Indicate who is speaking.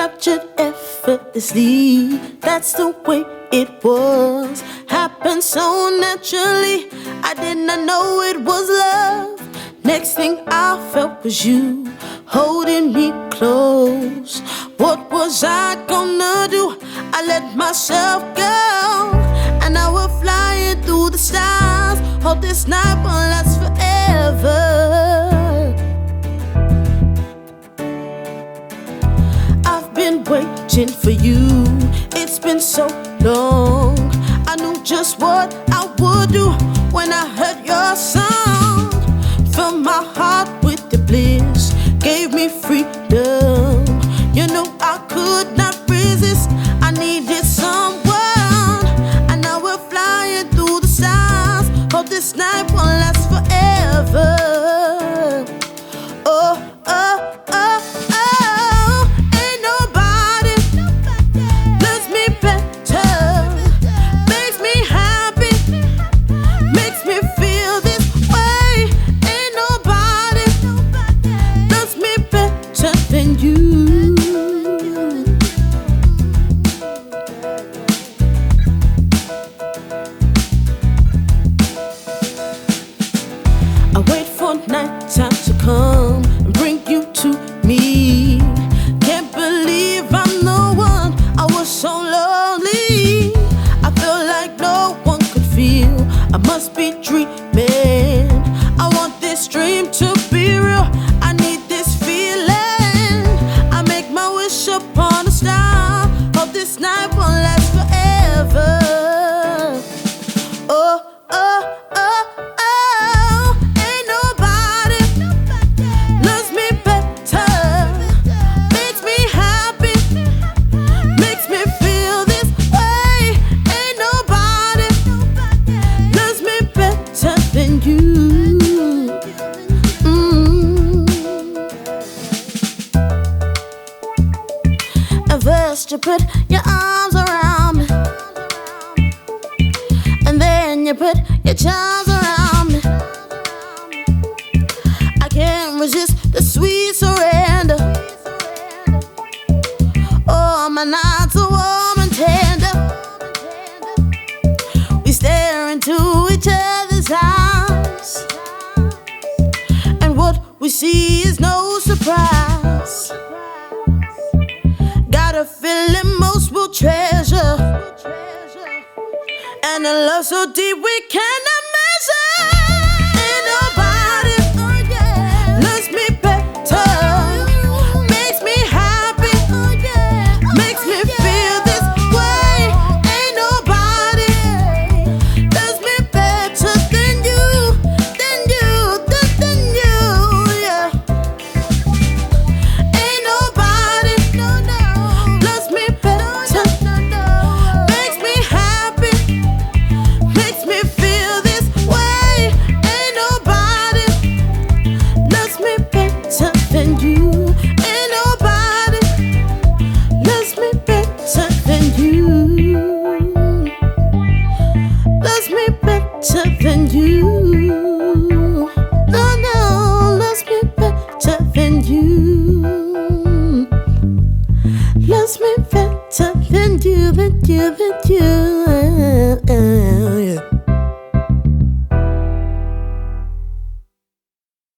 Speaker 1: captured effortlessly. That's the way it was. Happened so naturally. I did not know it was love. Next thing I felt was you holding me close. What was I gonna do? I let myself go. And now we're flying through the stars. Hope this night will last forever. Waiting for you. It's been so long. I knew just what I would do when I heard your song. Filled my heart with the bliss, gave me freedom. You know I could not resist. I needed someone, and now we're flying through the stars. Hope this night will last you. I wait for nighttime to come and bring you to me. Can't believe I'm the one. I was so lonely. I feel like no one could feel. I must be dreaming. You put your arms around me. And then you put your charms around me. I can't resist the sweet surrender. Oh, my nights are warm and tender. We stare into each other's eyes. And what we see is no surprise. And a love so deep we cannot haven't you, haven't you?